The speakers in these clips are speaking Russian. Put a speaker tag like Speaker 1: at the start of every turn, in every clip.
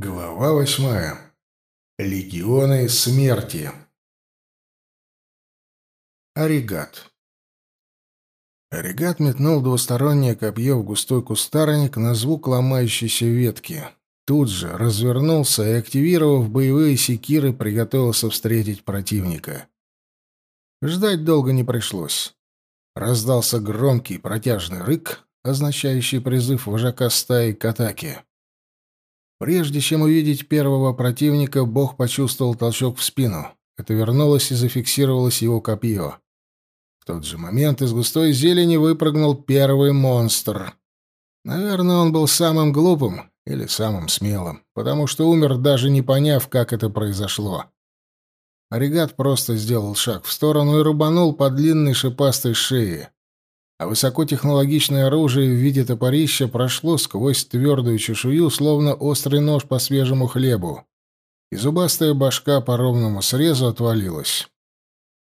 Speaker 1: Глава восьмая. Легионы смерти. Оригат. Оригат метнул двустороннее копье в густой кустарник на звук ломающейся ветки. Тут же развернулся и, активировав боевые секиры, приготовился встретить противника. Ждать долго не пришлось. Раздался громкий протяжный рык, означающий призыв вожака стаи к атаке. Прежде чем увидеть первого противника, бог почувствовал толчок в спину. Это вернулось и зафиксировалось его копье. В тот же момент из густой зелени выпрыгнул первый монстр. Наверное, он был самым глупым или самым смелым, потому что умер, даже не поняв, как это произошло. Оригат просто сделал шаг в сторону и рубанул по длинной шипастой шее а высокотехнологичное оружие в виде топорища прошло сквозь твердую чешую, словно острый нож по свежему хлебу, и зубастая башка по ровному срезу отвалилась.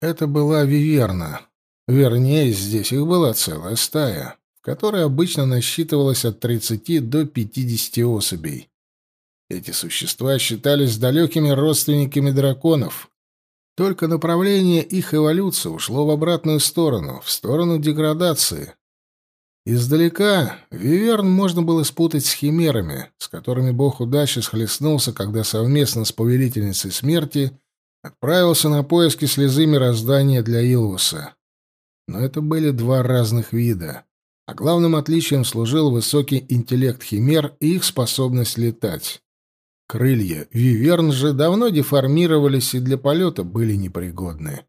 Speaker 1: Это была виверна. Вернее, здесь их была целая стая, в которой обычно насчитывалось от 30 до 50 особей. Эти существа считались далекими родственниками драконов, только направление их эволюции ушло в обратную сторону, в сторону деградации. Издалека Виверн можно было спутать с химерами, с которыми бог удачи схлестнулся, когда совместно с повелительницей смерти отправился на поиски слезы мироздания для Илвуса. Но это были два разных вида, а главным отличием служил высокий интеллект химер и их способность летать. Крылья виверн же давно деформировались и для полета были непригодны.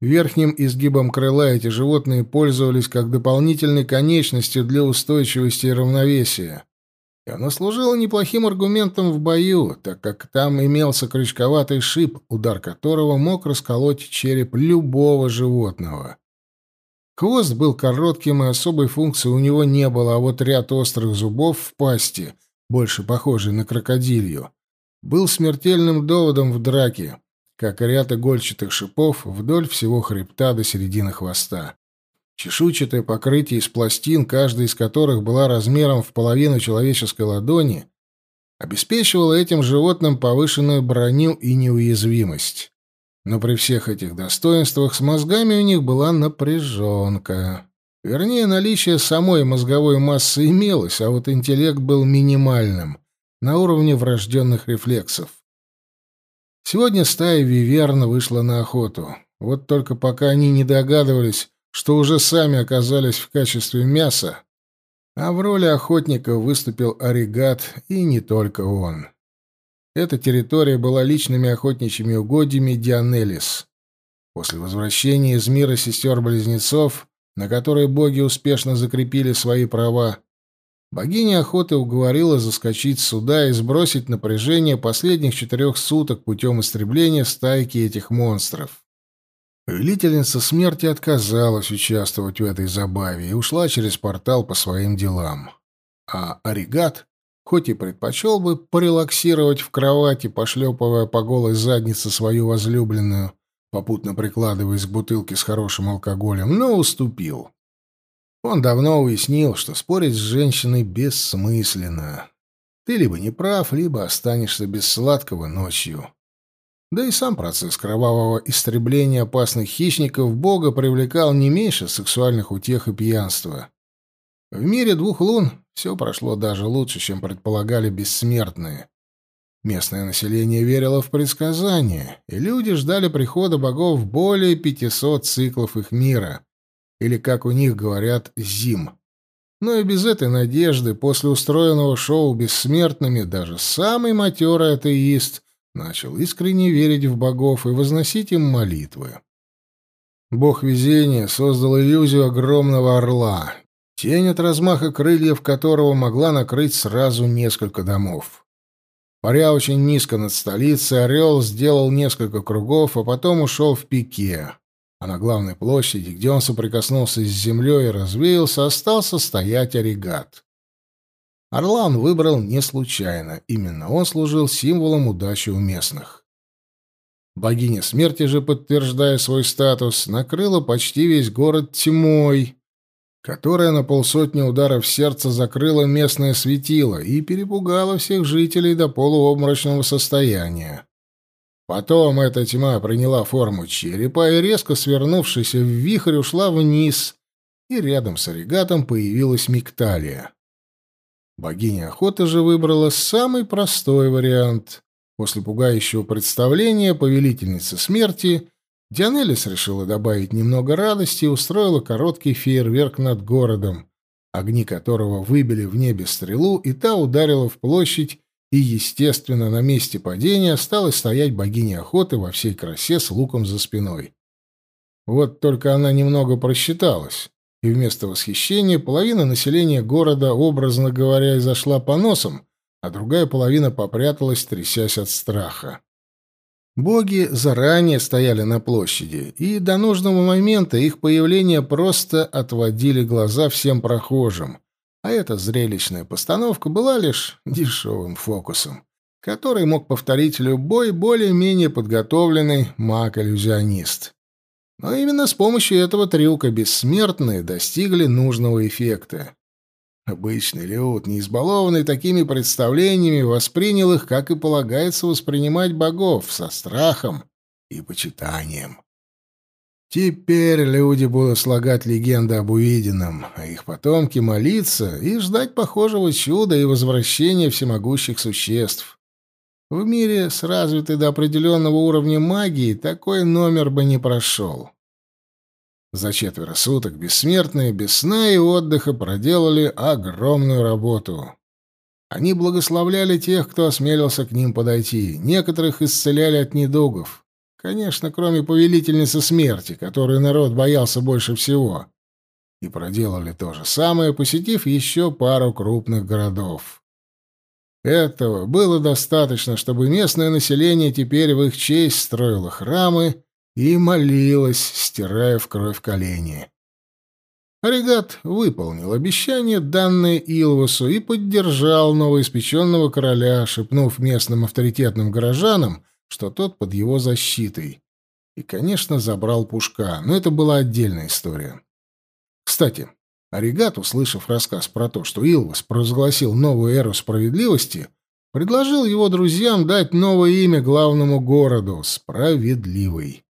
Speaker 1: Верхним изгибом крыла эти животные пользовались как дополнительной конечностью для устойчивости и равновесия. И оно служило неплохим аргументом в бою, так как там имелся крючковатый шип, удар которого мог расколоть череп любого животного. Хвост был коротким, и особой функции у него не было, а вот ряд острых зубов в пасти больше похожий на крокодилью, был смертельным доводом в драке, как и ряд игольчатых шипов вдоль всего хребта до середины хвоста. Чешуйчатое покрытие из пластин, каждая из которых была размером в половину человеческой ладони, обеспечивало этим животным повышенную броню и неуязвимость. Но при всех этих достоинствах с мозгами у них была напряженка. Вернее, наличие самой мозговой массы имелось, а вот интеллект был минимальным, на уровне врожденных рефлексов. Сегодня стая Виверна вышла на охоту. Вот только пока они не догадывались, что уже сами оказались в качестве мяса, а в роли охотника выступил Оригат, и не только он. Эта территория была личными охотничьими угодьями Дианелис. После возвращения из мира сестер-близнецов на которой боги успешно закрепили свои права, богиня охоты уговорила заскочить сюда и сбросить напряжение последних четырех суток путем истребления стайки этих монстров. Повелительница смерти отказалась участвовать в этой забаве и ушла через портал по своим делам. А Оригат, хоть и предпочел бы порелаксировать в кровати, пошлепывая по голой заднице свою возлюбленную, попутно прикладываясь к бутылке с хорошим алкоголем, но уступил. Он давно уяснил, что спорить с женщиной бессмысленно. Ты либо не прав, либо останешься без сладкого ночью. Да и сам процесс кровавого истребления опасных хищников Бога привлекал не меньше сексуальных утех и пьянства. В мире двух лун все прошло даже лучше, чем предполагали бессмертные. Местное население верило в предсказания, и люди ждали прихода богов более 500 циклов их мира, или, как у них говорят, зим. Но и без этой надежды после устроенного шоу бессмертными даже самый матерый атеист начал искренне верить в богов и возносить им молитвы. Бог везения создал иллюзию огромного орла, тень от размаха крыльев которого могла накрыть сразу несколько домов. Паря очень низко над столицей, орел сделал несколько кругов, а потом ушел в пике. А на главной площади, где он соприкоснулся с землей и развеялся, остался стоять оригат. Орла он выбрал не случайно. Именно он служил символом удачи у местных. Богиня смерти же, подтверждая свой статус, накрыла почти весь город тьмой, которая на полсотни ударов сердца закрыла местное светило и перепугала всех жителей до полуобморочного состояния. Потом эта тьма приняла форму черепа и, резко свернувшись в вихрь, ушла вниз, и рядом с оригатом появилась Микталия. Богиня охоты же выбрала самый простой вариант. После пугающего представления повелительницы смерти Дианелис решила добавить немного радости и устроила короткий фейерверк над городом, огни которого выбили в небе стрелу, и та ударила в площадь, и, естественно, на месте падения стала стоять богиня охоты во всей красе с луком за спиной. Вот только она немного просчиталась, и вместо восхищения половина населения города, образно говоря, изошла по носам, а другая половина попряталась, трясясь от страха. Боги заранее стояли на площади, и до нужного момента их появление просто отводили глаза всем прохожим, а эта зрелищная постановка была лишь дешевым фокусом, который мог повторить любой более-менее подготовленный маг-иллюзионист. Но именно с помощью этого трюка бессмертные достигли нужного эффекта. Обычный Леут, не избалованный такими представлениями, воспринял их, как и полагается воспринимать богов, со страхом и почитанием. Теперь люди будут слагать легенды об увиденном, а их потомки молиться и ждать похожего чуда и возвращения всемогущих существ. В мире с развитой до определенного уровня магии такой номер бы не прошел. За четверо суток бессмертные без сна и отдыха проделали огромную работу. Они благословляли тех, кто осмелился к ним подойти, некоторых исцеляли от недугов. Конечно, кроме повелительницы смерти, которую народ боялся больше всего. И проделали то же самое, посетив еще пару крупных городов. Этого было достаточно, чтобы местное население теперь в их честь строило храмы и молилась, стирая в кровь колени. Оригат выполнил обещание, данное Илвасу, и поддержал новоиспеченного короля, шепнув местным авторитетным горожанам, что тот под его защитой. И, конечно, забрал Пушка, но это была отдельная история. Кстати, Оригат, услышав рассказ про то, что Илвас провозгласил новую эру справедливости, предложил его друзьям дать новое имя главному городу — Справедливый.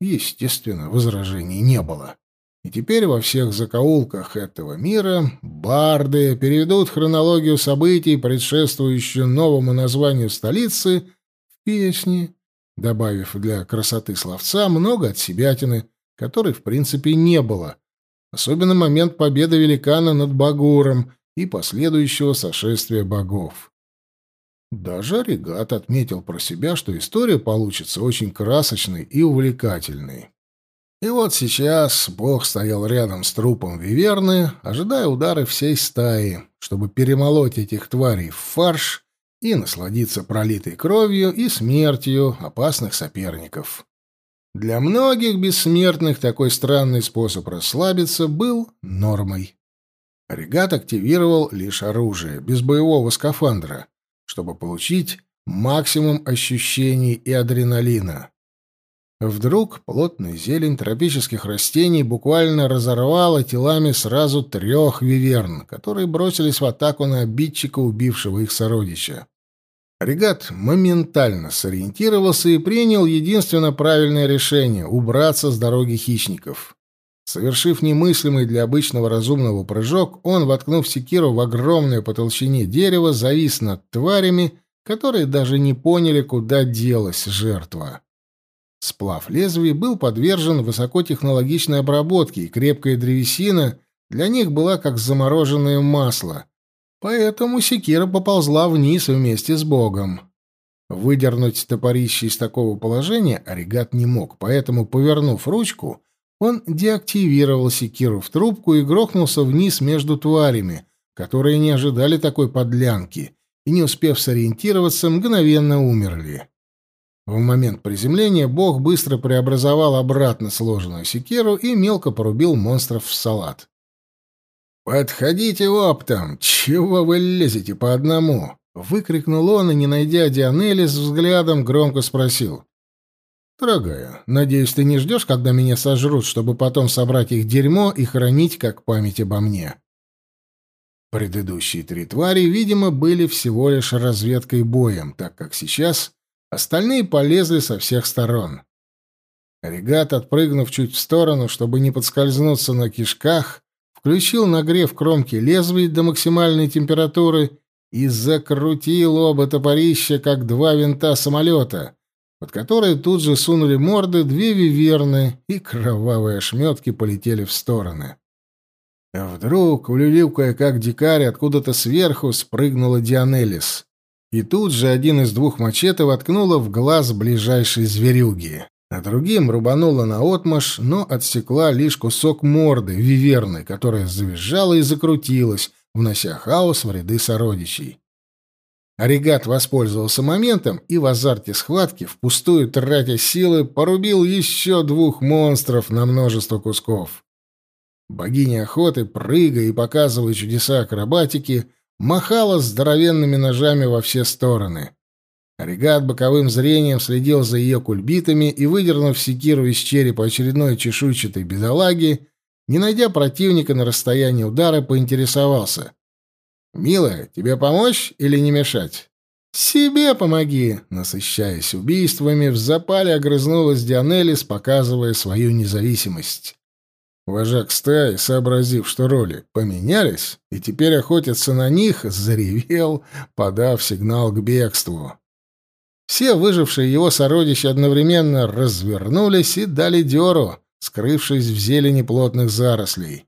Speaker 1: Естественно, возражений не было. И теперь во всех закоулках этого мира барды переведут хронологию событий, предшествующую новому названию столицы, в песни, добавив для красоты словца много от себятины, которой в принципе не было, особенно момент победы великана над Багуром и последующего сошествия богов. Даже Оригат отметил про себя, что история получится очень красочной и увлекательной. И вот сейчас бог стоял рядом с трупом Виверны, ожидая удары всей стаи, чтобы перемолоть этих тварей в фарш и насладиться пролитой кровью и смертью опасных соперников. Для многих бессмертных такой странный способ расслабиться был нормой. Оригат активировал лишь оружие, без боевого скафандра, чтобы получить максимум ощущений и адреналина. Вдруг плотная зелень тропических растений буквально разорвала телами сразу трех виверн, которые бросились в атаку на обидчика, убившего их сородича. Регат моментально сориентировался и принял единственно правильное решение — убраться с дороги хищников. Совершив немыслимый для обычного разумного прыжок, он, воткнув секиру в огромное по толщине дерево, завис над тварями, которые даже не поняли, куда делась жертва. Сплав лезвий был подвержен высокотехнологичной обработке, и крепкая древесина для них была как замороженное масло. Поэтому секира поползла вниз вместе с богом. Выдернуть топорище из такого положения Оригат не мог, поэтому, повернув ручку, он деактивировал секиру в трубку и грохнулся вниз между тварями, которые не ожидали такой подлянки и, не успев сориентироваться, мгновенно умерли. В момент приземления бог быстро преобразовал обратно сложенную секиру и мелко порубил монстров в салат. «Подходите оптом! Чего вы лезете по одному?» — выкрикнул он и, не найдя Дионелис, взглядом громко спросил. «Дорогая, надеюсь, ты не ждешь, когда меня сожрут, чтобы потом собрать их дерьмо и хранить как память обо мне?» Предыдущие три твари, видимо, были всего лишь разведкой боем, так как сейчас остальные полезли со всех сторон. Регат, отпрыгнув чуть в сторону, чтобы не подскользнуться на кишках, включил нагрев кромки лезвий до максимальной температуры и закрутил оба топорища, как два винта самолета, под которые тут же сунули морды две виверны, и кровавые ошметки полетели в стороны. А вдруг, улюлюкая как дикарь, откуда-то сверху спрыгнула Дианелис. И тут же один из двух мачете воткнула в глаз ближайшей зверюги, а другим рубанула наотмашь, но отсекла лишь кусок морды, виверны, которая завизжала и закрутилась, внося хаос в ряды сородичей. Оригат воспользовался моментом и в азарте схватки, впустую тратя силы, порубил еще двух монстров на множество кусков. Богиня охоты, прыгая и показывая чудеса акробатики, махала здоровенными ножами во все стороны. Оригат боковым зрением следил за ее кульбитами и, выдернув секиру из черепа очередной чешуйчатой бедолаги, не найдя противника на расстоянии удара, поинтересовался. «Милая, тебе помочь или не мешать?» «Себе помоги!» Насыщаясь убийствами, в запале огрызнулась Дионелис, показывая свою независимость. Вожак стаи, сообразив, что роли поменялись, и теперь охотятся на них, заревел, подав сигнал к бегству. Все выжившие его сородичи одновременно развернулись и дали дёру, скрывшись в зелени плотных зарослей.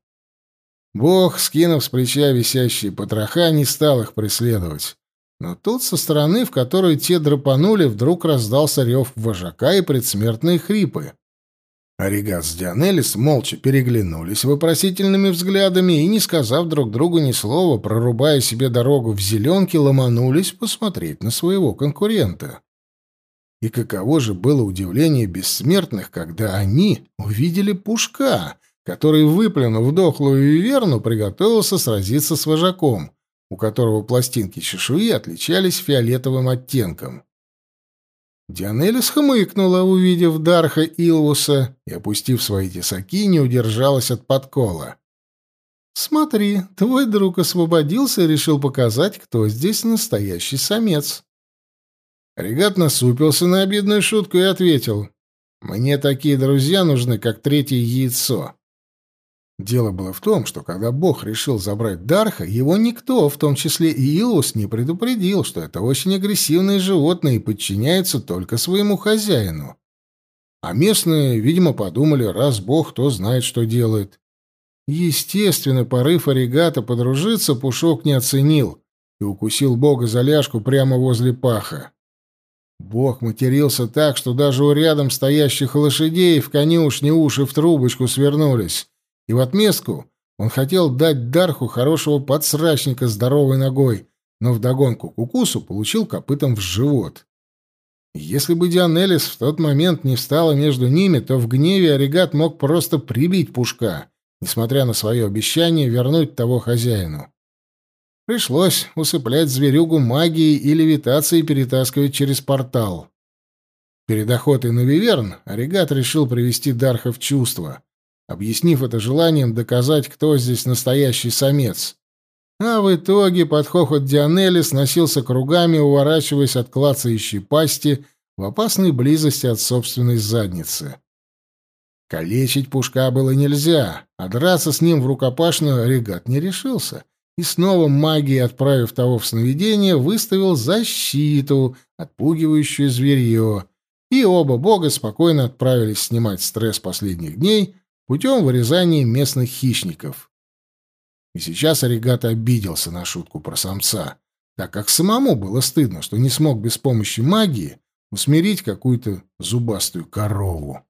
Speaker 1: Бог, скинув с плеча висящие потроха, не стал их преследовать. Но тут со стороны, в которую те драпанули, вдруг раздался рев вожака и предсмертные хрипы. Оригат с Дианелис молча переглянулись вопросительными взглядами и, не сказав друг другу ни слова, прорубая себе дорогу в зеленке, ломанулись посмотреть на своего конкурента. И каково же было удивление бессмертных, когда они увидели пушка, который, выплюнув дохлую виверну, приготовился сразиться с вожаком, у которого пластинки чешуи отличались фиолетовым оттенком. Дианелис хмыкнула, увидев Дарха Илвуса, и, опустив свои тесаки, не удержалась от подкола. «Смотри, твой друг освободился и решил показать, кто здесь настоящий самец». Регат насупился на обидную шутку и ответил, «Мне такие друзья нужны, как третье яйцо. Дело было в том, что когда Бог решил забрать Дарха, его никто, в том числе и Илус, не предупредил, что это очень агрессивное животное и подчиняется только своему хозяину. А местные, видимо, подумали, раз Бог, то знает, что делает. Естественно, порыв оригата подружиться Пушок не оценил и укусил Бога за ляжку прямо возле паха. Бог матерился так, что даже у рядом стоящих лошадей в конюшне уши в трубочку свернулись и в отместку он хотел дать Дарху хорошего подсрачника здоровой ногой, но вдогонку укусу получил копытом в живот. Если бы Дианелис в тот момент не встала между ними, то в гневе Оригат мог просто прибить Пушка, несмотря на свое обещание вернуть того хозяину. Пришлось усыплять зверюгу магией и левитацией перетаскивать через портал. Перед охотой на Виверн Оригат решил привести Дарха в чувство объяснив это желанием доказать, кто здесь настоящий самец. А в итоге под хохот Дионелли сносился кругами, уворачиваясь от клацающей пасти в опасной близости от собственной задницы. Калечить пушка было нельзя, а драться с ним в рукопашную регат не решился. И снова магией, отправив того в сновидение, выставил защиту, отпугивающую зверье. И оба бога спокойно отправились снимать стресс последних дней — путем вырезания местных хищников. И сейчас Оригата обиделся на шутку про самца, так как самому было стыдно, что не смог без помощи магии усмирить какую-то зубастую корову.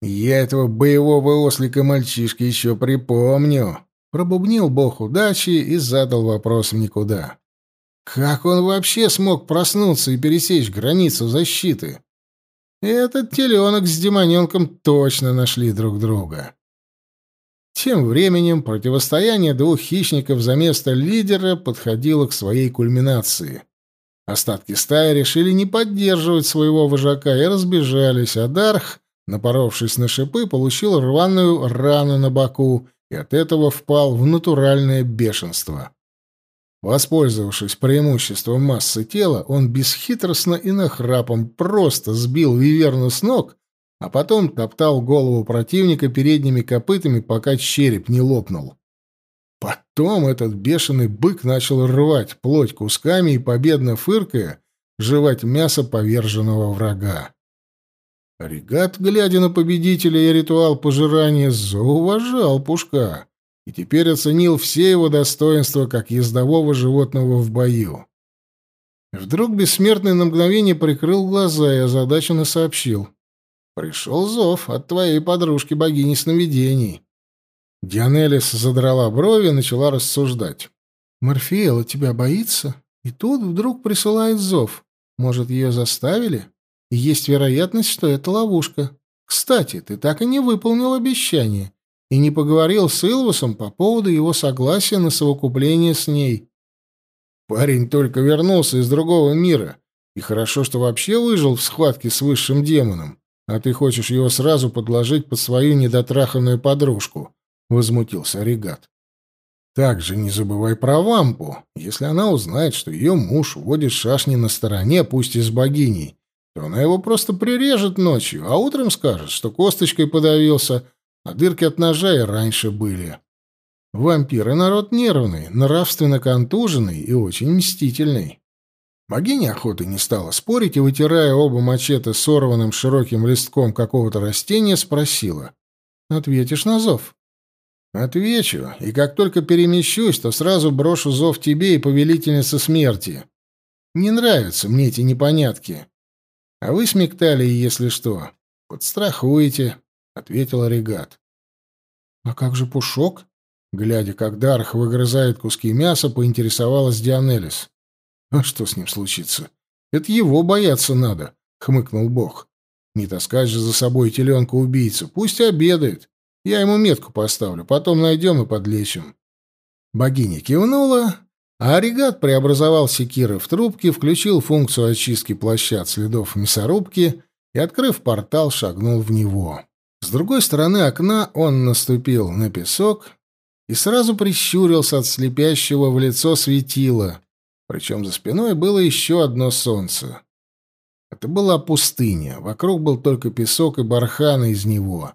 Speaker 1: «Я этого боевого ослика мальчишки еще припомню», — пробубнил бог удачи и задал вопрос никуда. «Как он вообще смог проснуться и пересечь границу защиты?» Этот теленок с демоненком точно нашли друг друга. Тем временем противостояние двух хищников за место лидера подходило к своей кульминации. Остатки стаи решили не поддерживать своего вожака и разбежались, а Дарх, напоровшись на шипы, получил рваную рану на боку и от этого впал в натуральное бешенство. Воспользовавшись преимуществом массы тела, он бесхитростно и нахрапом просто сбил Виверну с ног, а потом топтал голову противника передними копытами, пока череп не лопнул. Потом этот бешеный бык начал рвать плоть кусками и, победно фыркая, жевать мясо поверженного врага. Регат, глядя на победителя и ритуал пожирания, зауважал Пушка и теперь оценил все его достоинства как ездового животного в бою. Вдруг бессмертный на мгновение прикрыл глаза и озадаченно сообщил. «Пришел зов от твоей подружки богини сновидений». Дианелис задрала брови и начала рассуждать. «Морфеэла тебя боится, и тут вдруг присылает зов. Может, ее заставили? И есть вероятность, что это ловушка. Кстати, ты так и не выполнил обещание и не поговорил с Илвусом по поводу его согласия на совокупление с ней. Парень только вернулся из другого мира, и хорошо, что вообще выжил в схватке с высшим демоном, а ты хочешь его сразу подложить под свою недотраханную подружку. — возмутился Регат. «Также не забывай про Вампу. Если она узнает, что ее муж водит шашни на стороне, пусть и с богиней, то она его просто прирежет ночью, а утром скажет, что косточкой подавился, а дырки от ножа и раньше были. Вампиры — народ нервный, нравственно контуженный и очень мстительный». Богиня охоты не стала спорить и, вытирая оба мачете сорванным широким листком какого-то растения, спросила. «Ответишь на зов?» Отвечу, и как только перемещусь, то сразу брошу зов тебе и повелительнице смерти. Не нравятся мне эти непонятки. А вы смектали, если что, подстрахуете, — ответил Регат. — А как же Пушок? Глядя, как Дарх выгрызает куски мяса, поинтересовалась Дианелис. — А что с ним случится? Это его бояться надо, — хмыкнул Бог. — Не таскать же за собой теленка-убийцу, пусть обедает. Я ему метку поставлю, потом найдем и подлечим». Богиня кивнула, а Оригат преобразовал секиры в трубки, включил функцию очистки плаща от следов мясорубки и, открыв портал, шагнул в него. С другой стороны окна он наступил на песок и сразу прищурился от слепящего в лицо светила, причем за спиной было еще одно солнце. Это была пустыня, вокруг был только песок и барханы из него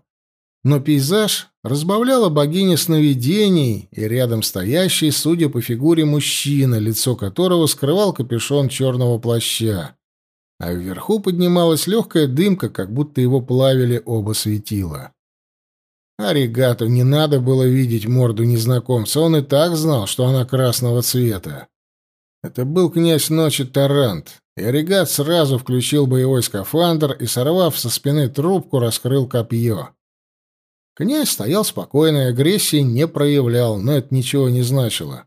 Speaker 1: но пейзаж разбавляла богиня сновидений и рядом стоящий, судя по фигуре, мужчина, лицо которого скрывал капюшон черного плаща. А вверху поднималась легкая дымка, как будто его плавили оба светила. Аригату не надо было видеть морду незнакомца, он и так знал, что она красного цвета. Это был князь ночи Тарант, и Аригат сразу включил боевой скафандр и, сорвав со спины трубку, раскрыл копье. Князь стоял спокойно агрессии не проявлял, но это ничего не значило.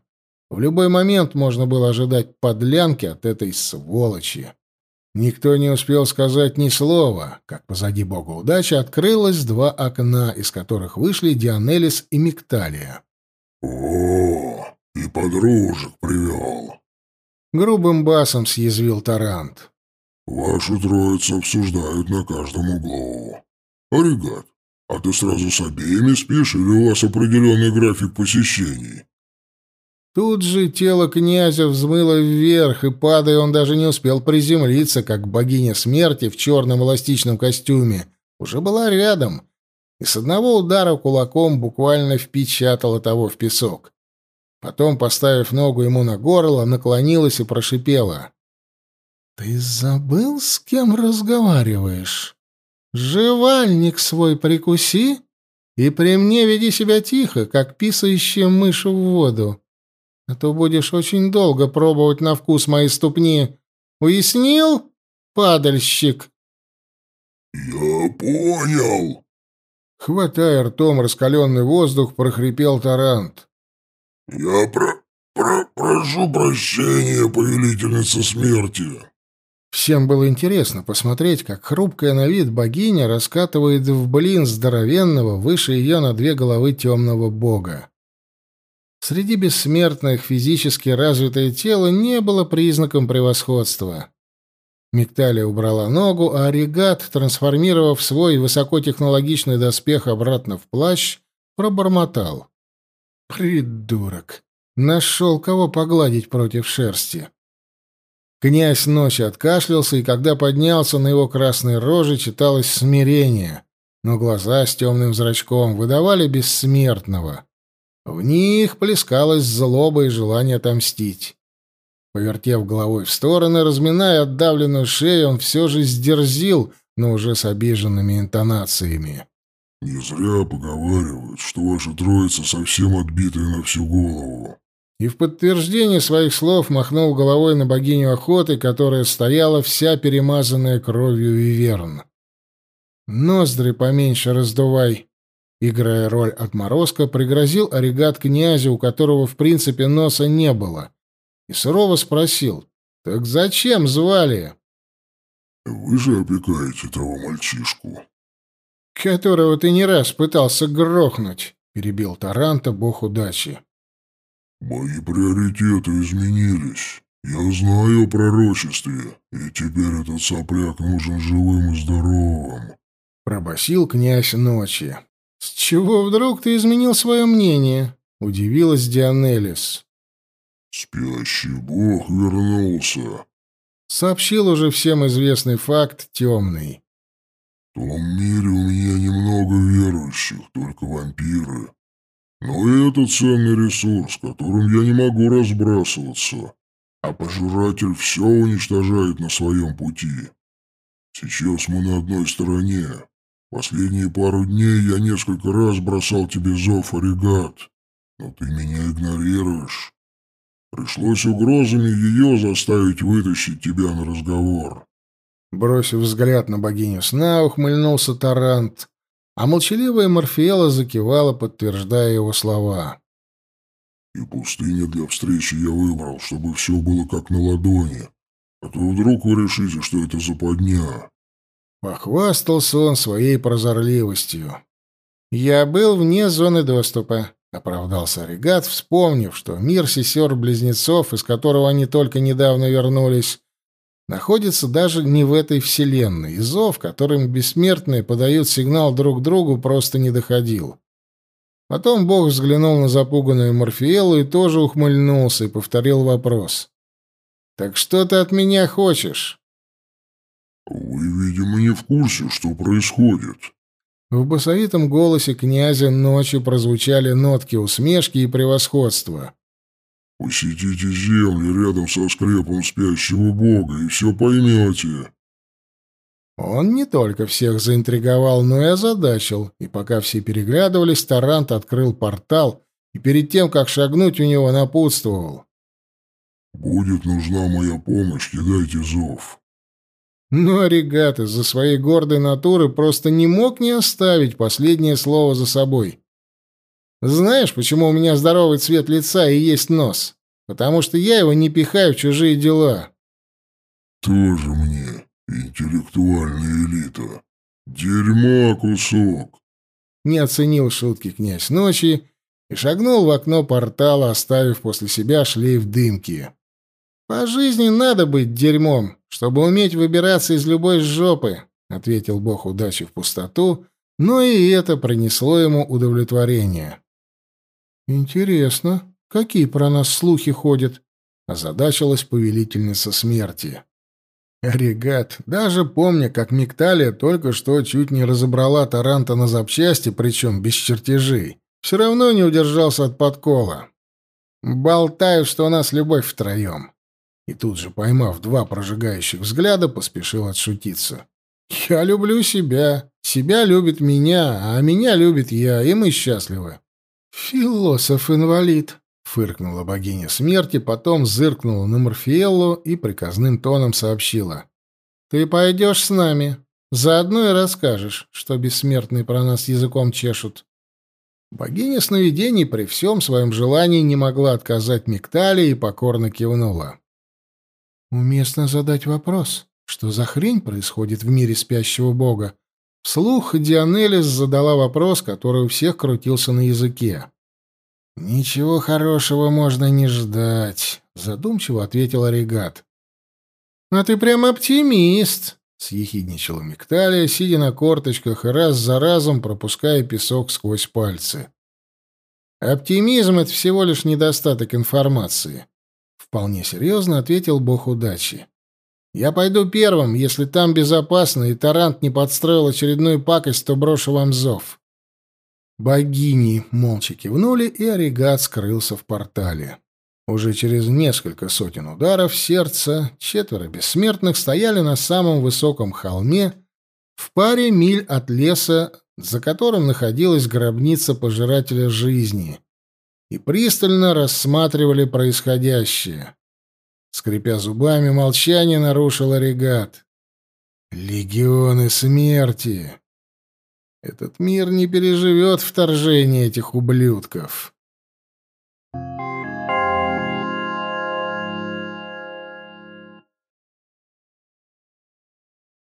Speaker 1: В любой момент можно было ожидать подлянки от этой сволочи. Никто не успел сказать ни слова, как позади бога удачи открылось два окна, из которых вышли Дионелис и Микталия.
Speaker 2: «О, и подружек привел!»
Speaker 1: Грубым басом съязвил Тарант.
Speaker 2: «Вашу троицу обсуждают на каждом углу. Оригат, а ты сразу с обеими спишь или у вас определенный график посещений?»
Speaker 1: Тут же тело князя взмыло вверх, и, падая, он даже не успел приземлиться, как богиня смерти в черном эластичном костюме уже была рядом, и с одного удара кулаком буквально впечатала того в песок. Потом, поставив ногу ему на горло, наклонилась и прошипела. «Ты забыл, с кем разговариваешь?» Жевальник свой прикуси и при мне веди себя тихо, как писающая мышь в воду. А то будешь очень долго пробовать на вкус мои ступни. Уяснил, падальщик?»
Speaker 2: «Я понял!»
Speaker 1: Хватая ртом раскаленный воздух, прохрипел Тарант.
Speaker 2: «Я про... про... прошу прощения, повелительница смерти.
Speaker 1: Всем было интересно посмотреть, как хрупкая на вид богиня раскатывает в блин здоровенного, выше ее на две головы темного бога. Среди бессмертных физически развитое тело не было признаком превосходства. Мигталия убрала ногу, а Оригат, трансформировав свой высокотехнологичный доспех обратно в плащ, пробормотал. «Придурок! Нашел кого погладить против шерсти!» Князь ночи откашлялся, и когда поднялся, на его красной роже читалось смирение, но глаза с темным зрачком выдавали бессмертного. В них плескалась злоба и желание отомстить. Повертев головой в стороны, разминая отдавленную шею, он все же сдерзил, но уже с обиженными интонациями.
Speaker 2: «Не зря поговаривают, что ваша троица совсем отбитая на всю голову
Speaker 1: и в подтверждение своих слов махнул головой на богиню охоты, которая стояла вся перемазанная кровью виверн. «Ноздри поменьше раздувай», — играя роль отморозка, пригрозил оригат князю, у которого, в принципе, носа не было, и сурово спросил, «Так зачем звали?»
Speaker 2: «Вы же опекаете того мальчишку».
Speaker 1: «Которого ты не раз пытался грохнуть», — перебил Таранта, бог удачи.
Speaker 2: «Мои приоритеты изменились. Я знаю о пророчестве, и теперь этот сопляк нужен живым и здоровым», —
Speaker 1: пробасил князь ночи. «С чего вдруг ты изменил свое мнение?» — удивилась Дионелис.
Speaker 2: «Спящий бог вернулся», —
Speaker 1: сообщил уже всем известный факт темный.
Speaker 2: «В том мире у меня немного верующих, только вампиры. Но это ценный ресурс, которым я не могу разбрасываться. А пожиратель все уничтожает на своем пути. Сейчас мы на одной стороне. Последние пару дней я несколько раз бросал тебе зов оригат, но ты меня игнорируешь. Пришлось угрозами ее заставить вытащить тебя на разговор.
Speaker 1: Бросив взгляд на богиню сна, ухмыльнулся Тарант а молчаливая Морфеела закивала, подтверждая его слова.
Speaker 2: «И пустыня для встречи я выбрал, чтобы все было как на ладони, а то вдруг вы решите, что это западня».
Speaker 1: Похвастался он своей прозорливостью. «Я был вне зоны доступа», — оправдался Оригат, вспомнив, что мир сестер-близнецов, из которого они только недавно вернулись, находится даже не в этой вселенной, и зов, которым бессмертные подают сигнал друг другу, просто не доходил. Потом Бог взглянул на запуганную Морфиэлу и тоже ухмыльнулся и повторил вопрос. «Так что ты от меня хочешь?»
Speaker 2: «Вы, видимо, не в курсе, что происходит».
Speaker 1: В басовитом голосе князя ночью прозвучали нотки усмешки и превосходства.
Speaker 2: Посетите земли рядом со скрепом спящего бога, и все поймете».
Speaker 1: Он не только всех заинтриговал, но и озадачил, и пока все переглядывались, Тарант открыл портал и перед тем, как шагнуть, у него напутствовал.
Speaker 2: «Будет нужна моя помощь, кидайте зов».
Speaker 1: Но Оригат из-за своей гордой натуры просто не мог не оставить последнее слово за собой. Знаешь, почему у меня здоровый цвет лица и есть нос? Потому что я его не пихаю в чужие дела.
Speaker 2: Тоже мне интеллектуальная элита. Дерьмо кусок.
Speaker 1: Не оценил шутки князь ночи и шагнул в окно портала, оставив после себя шлейф дымки. По жизни надо быть дерьмом, чтобы уметь выбираться из любой жопы, ответил бог удачи в пустоту, но и это принесло ему удовлетворение. «Интересно, какие про нас слухи ходят?» — озадачилась повелительница смерти. Регат, даже помня, как Мигталия только что чуть не разобрала Таранта на запчасти, причем без чертежей, все равно не удержался от подкола. «Болтают, что у нас любовь втроем». И тут же, поймав два прожигающих взгляда, поспешил отшутиться. «Я люблю себя, себя любит меня, а меня любит я, и мы счастливы». «Философ-инвалид», — фыркнула богиня смерти, потом зыркнула на Морфиэллу и приказным тоном сообщила. «Ты пойдешь с нами. Заодно и расскажешь, что бессмертные про нас языком чешут». Богиня сновидений при всем своем желании не могла отказать Мигтале и покорно кивнула. «Уместно задать вопрос, что за хрень происходит в мире спящего бога?» Вслух Дионелис задала вопрос, который у всех крутился на языке. «Ничего хорошего можно не ждать», — задумчиво ответил Оригат. «А ты прям оптимист», — съехидничала Мигталия, сидя на корточках и раз за разом пропуская песок сквозь пальцы. «Оптимизм — это всего лишь недостаток информации», — вполне серьезно ответил бог удачи. «Я пойду первым. Если там безопасно и Тарант не подстроил очередную пакость, то брошу вам зов». Богини молча кивнули, и Оригат скрылся в портале. Уже через несколько сотен ударов сердца четверо бессмертных стояли на самом высоком холме в паре миль от леса, за которым находилась гробница пожирателя жизни, и пристально рассматривали происходящее. Скрипя зубами, молчание нарушил Оригат. «Легионы смерти!» Этот мир не переживет вторжение этих ублюдков.